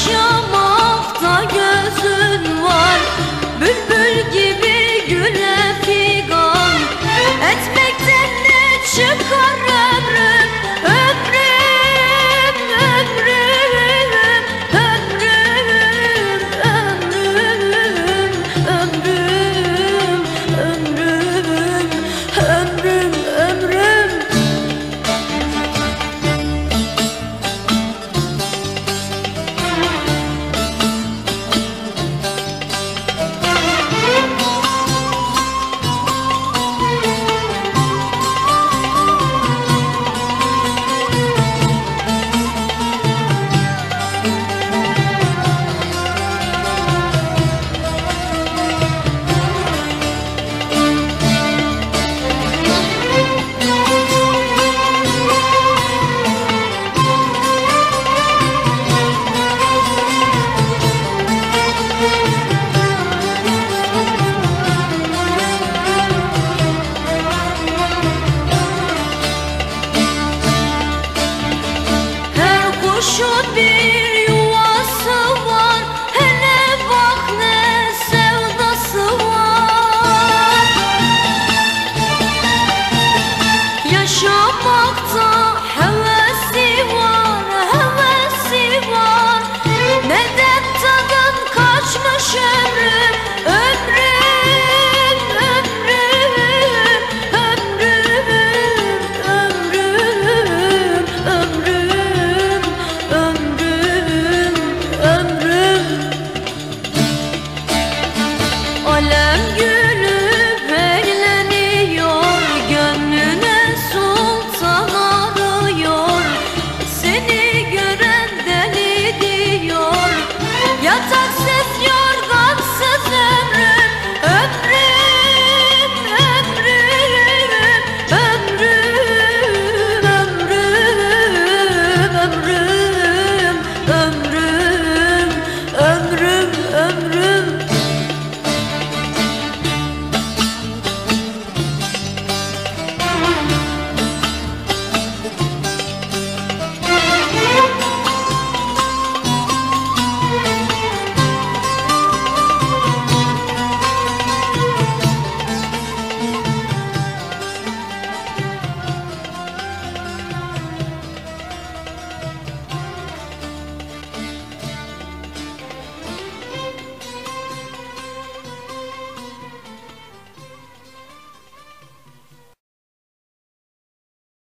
show 走。